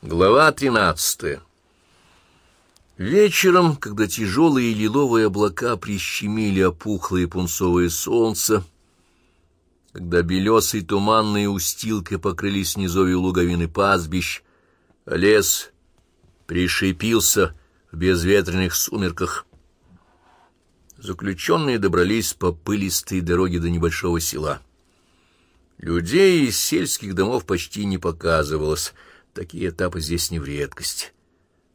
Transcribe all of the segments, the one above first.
Глава тринадцатая. Вечером, когда тяжелые лиловые облака прищемили опухлое пунцовое солнце, когда белесой туманной устилкой покрылись низовья луговины пастбищ, лес пришипился в безветренных сумерках, заключенные добрались по пылистой дороге до небольшого села. Людей из сельских домов почти не показывалось — Такие этапы здесь не в редкость.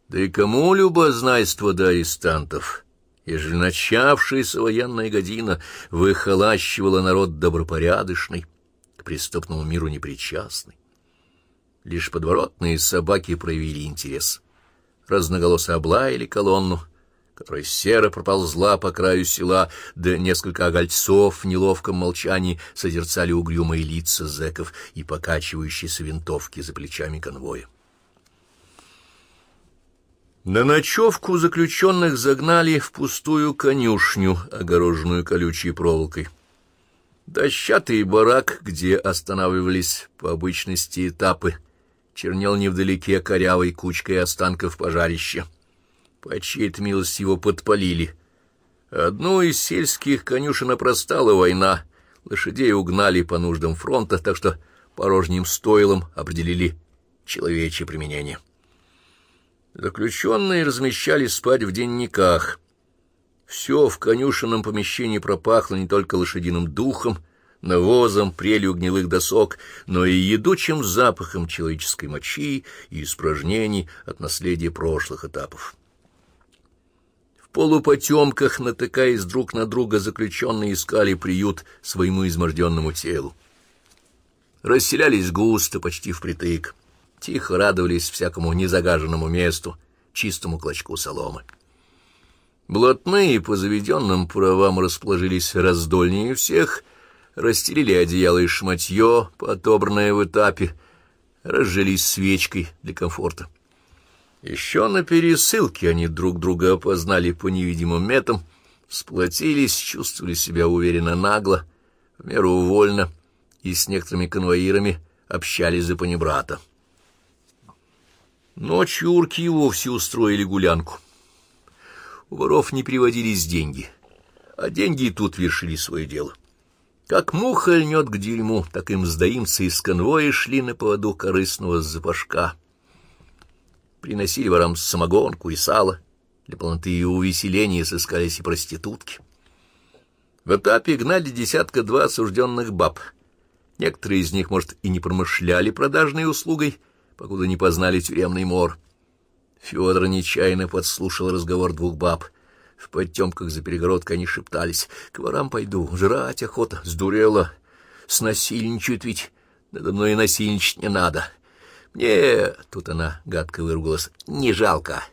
Да и кому любознайство до арестантов, ежели начавшаяся военная година выхолащивала народ добропорядочный, к преступному миру непричастный? Лишь подворотные собаки проявили интерес. Разноголосо облаяли колонну — которая серо проползла по краю села, да несколько огольцов в неловком молчании созерцали угрюмые лица зэков и покачивающиеся винтовки за плечами конвоя. На ночевку заключенных загнали в пустую конюшню, огороженную колючей проволокой. Дощатый барак, где останавливались по обычности этапы, чернел невдалеке корявой кучкой останков пожарища. По чьей-то милости его подпалили. Одну из сельских конюшен опростала война, лошадей угнали по нуждам фронта, так что порожним стойлом определили человечье применение. Заключенные размещались спать в денниках. Все в конюшенном помещении пропахло не только лошадиным духом, навозом, прелью гнилых досок, но и едучим запахом человеческой мочи и испражнений от наследия прошлых этапов полупотемках, натыкаясь друг на друга, заключенные искали приют своему изможденному телу. Расселялись густо, почти впритык, тихо радовались всякому незагаженному месту, чистому клочку соломы. Блатные по заведенным правам расположились раздольнее всех, расстелили одеяло и шматье, отобранное в этапе, разжились свечкой для комфорта. Еще на пересылке они друг друга опознали по невидимым метам, сплотились, чувствовали себя уверенно нагло, в меру вольно, и с некоторыми конвоирами общались за панибрата. Ночью урки и вовсе устроили гулянку. У воров не приводились деньги, а деньги и тут вершили свое дело. Как муха льнет к дерьму, так им сдаимцы из конвоя шли на поводу корыстного запашка — приносили ворам самогонку и сало. Для полноты и увеселения сыскались и проститутки. В этапе гнали десятка-два осужденных баб. Некоторые из них, может, и не промышляли продажной услугой, покуда не познали тюремный мор. Федор нечаянно подслушал разговор двух баб. В подтемках за перегородкой они шептались. «К ворам пойду, жрать охота, сдурела. Снасильничают ведь, надо мной и насильничать не надо». «Не, — тут она гадко выругалась, — не жалко.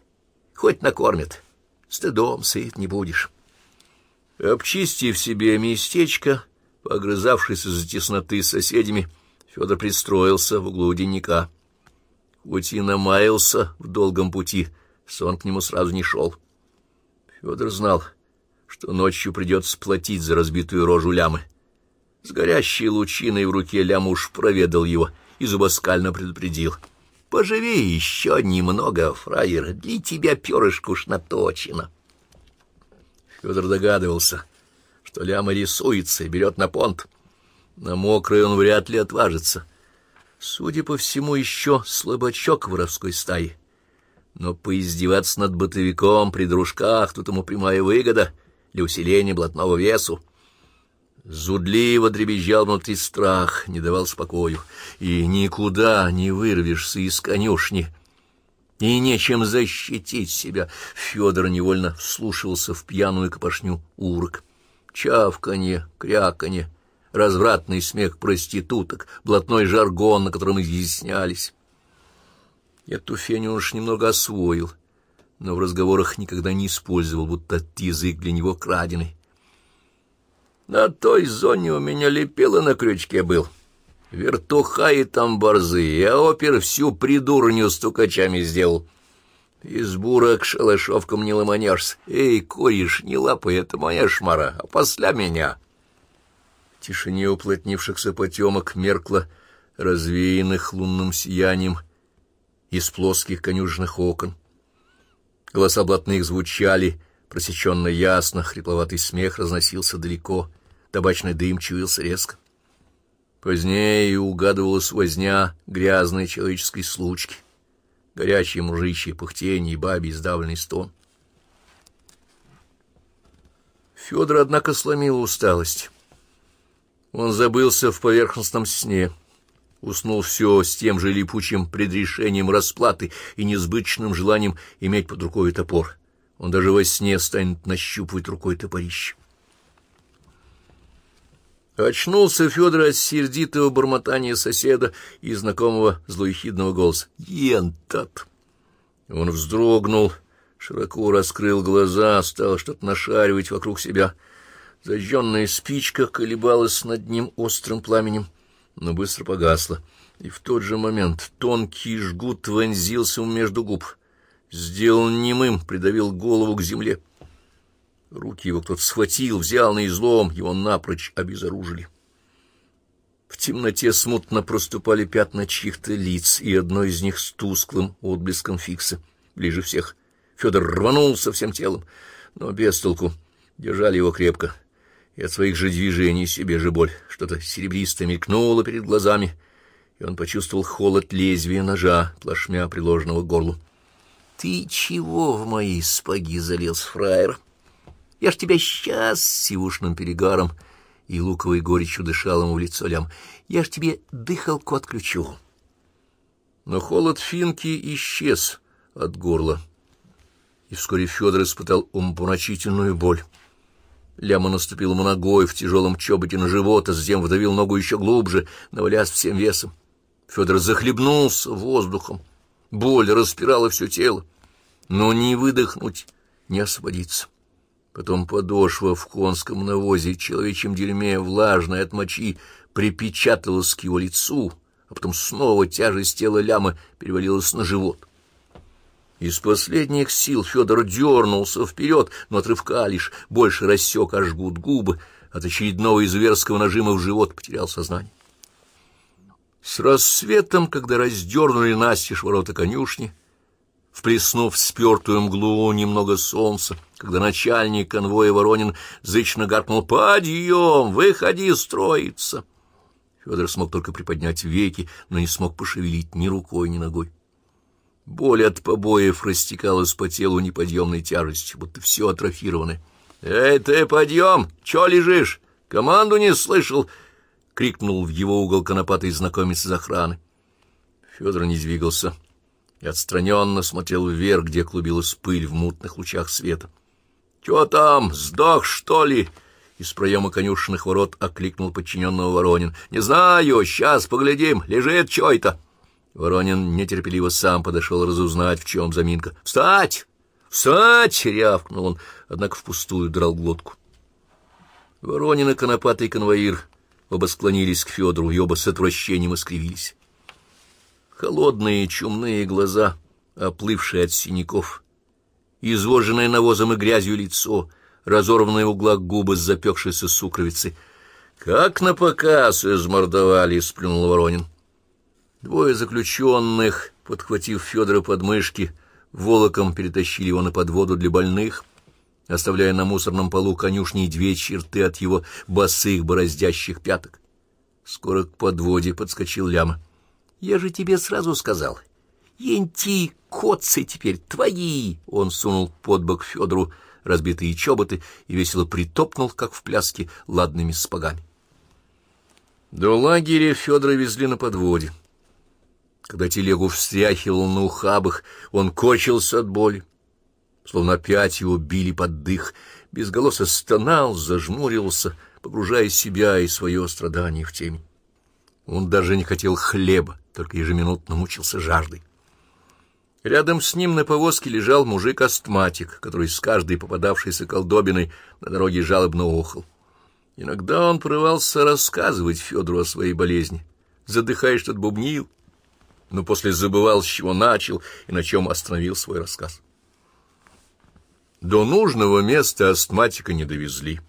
Хоть накормят. Стыдом сыт не будешь». Обчистив себе местечко, погрызавшись из-за тесноты с соседями, Федор пристроился в углу денника. Хоть и намаялся в долгом пути, сон к нему сразу не шел. Федор знал, что ночью придется платить за разбитую рожу лямы. С горящей лучиной в руке лям уж проведал его — и зубоскально предупредил. «Поживи еще немного, фраер, для тебя перышко уж наточено». Федор догадывался, что ляма рисуется и берет на понт. На мокрый он вряд ли отважится. Судя по всему, еще слабачок воровской стаи. Но поиздеваться над бытовиком при дружках тут ему прямая выгода для усиления блатного весу. Зудливо дребезжал внутри страх, не давал спокою, и никуда не вырвешься из конюшни, и нечем защитить себя. Федор невольно вслушивался в пьяную копошню урок. Чавканье, кряканье, развратный смех проституток, блатной жаргон, на котором изъяснялись. Эту феню уж немного освоил, но в разговорах никогда не использовал, будто язык для него краденый. На той зоне у меня лепило на крючке был. Вертуха и там борзы, а опер всю придурню стукачами сделал. Из бура к шалашовкам не ломанешься. Эй, кореш, не лапай, это моя шмара, а после меня. В тишине уплотнившихся потемок меркло, развеянных лунным сиянием, из плоских конюжных окон. Голоса блатных звучали, просеченно ясно, хрипловатый смех разносился далеко, табачный дым чуялся резко. Позднее угадывалась возня грязной человеческой случки, горячие мужичьи пыхтение и бабий сдавленный стон. Федор, однако, сломил усталость. Он забылся в поверхностном сне, уснул все с тем же липучим предрешением расплаты и несбыточным желанием иметь под рукой топор. Он даже во сне станет нащупывать рукой топорище. Очнулся Федор от сердитого бормотания соседа и знакомого злоехидного голоса. «Ентат!» Он вздрогнул, широко раскрыл глаза, стал что-то нашаривать вокруг себя — Зажженная спичка колебалась над ним острым пламенем, но быстро погасла, и в тот же момент тонкий жгут вонзился между губ, сделал немым, придавил голову к земле. Руки его кто-то схватил, взял на излом, его напрочь обезоружили. В темноте смутно проступали пятна чьих-то лиц, и одно из них с тусклым отблеском фикса. Ближе всех Федор рванулся всем телом, но без толку. Держали его крепко и от своих же движений себе же боль. Что-то серебристое мелькнуло перед глазами, и он почувствовал холод лезвия ножа, плашмя приложенного к горлу. — Ты чего в мои спаги залез, фраер? Я ж тебя сейчас с сивушным перегаром и луковой горечью дышал ему в лицо лям. Я ж тебе дыхалку отключу. Но холод финки исчез от горла, и вскоре Федор испытал умопомрачительную боль. Ляма наступил ему ногой в тяжелом чоботе на живот, а затем вдавил ногу еще глубже, навалясь всем весом. Федор захлебнулся воздухом. Боль распирала все тело, но не выдохнуть, не освободиться. Потом подошва в конском навозе, человечьем дерьме, влажной от мочи, припечаталась к его лицу, а потом снова тяжесть тела ляма перевалилась на живот. Из последних сил Федор дернулся вперед, но отрывка лишь больше рассек, аж жгут губы. От очередного изуверского нажима в живот потерял сознание. С рассветом, когда раздернули настежь ворота конюшни, вплеснув спертую мглу немного солнца, когда начальник конвоя Воронин зычно гаркнул «Подъем! Выходи строиться!» Федор смог только приподнять веки, но не смог пошевелить ни рукой, ни ногой. Боль от побоев растекалась по телу неподъемной тяжестью, будто все атрофировано. «Эй, ты, подъем! Че лежишь? Команду не слышал!» — крикнул в его угол конопатый знакомец из охраны. Федор не двигался и отстраненно смотрел вверх, где клубилась пыль в мутных лучах света. «Че там, сдох, что ли?» Из проема конюшенных ворот окликнул подчиненного Воронин. «Не знаю, сейчас поглядим, лежит чё это?» Воронин нетерпеливо сам подошел разузнать, в чем заминка. «Встать! Встать!» — рявкнул он, однако впустую драл глотку. Воронин и конопатый конвоир оба склонились к Федору и оба с отвращением искривились. Холодные чумные глаза, оплывшие от синяков, извоженное навозом и грязью лицо, разорванные в углах губы с запекшейся сукровицей. «Как на показ измордовали!» — сплюнул Воронин. Двое заключенных, подхватив Федора под мышки, волоком перетащили его на подводу для больных, оставляя на мусорном полу конюшни две черты от его босых бороздящих пяток. Скоро к подводе подскочил Ляма. — Я же тебе сразу сказал. Енти, котцы теперь твои! Он сунул под бок Федору разбитые чоботы и весело притопнул, как в пляске, ладными спагами. До лагеря Федора везли на подводе. Когда телегу встряхивал на ухабах, он кочился от боли. Словно опять его били под дых, безголосо стонал, зажмуривался, погружая себя и свое страдание в темень. Он даже не хотел хлеба, только ежеминутно мучился жаждой. Рядом с ним на повозке лежал мужик-астматик, который с каждой попадавшейся колдобиной на дороге жалобно охал. Иногда он порывался рассказывать Федору о своей болезни, задыхаясь, что-то бубнил, но после забывал, с чего начал и на чем остановил свой рассказ. До нужного места астматика не довезли.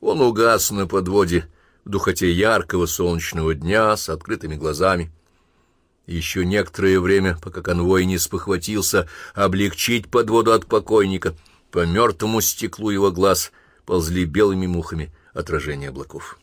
Он угас на подводе в духоте яркого солнечного дня с открытыми глазами. Еще некоторое время, пока конвой не спохватился облегчить подводу от покойника, по мертвому стеклу его глаз ползли белыми мухами отражения облаков.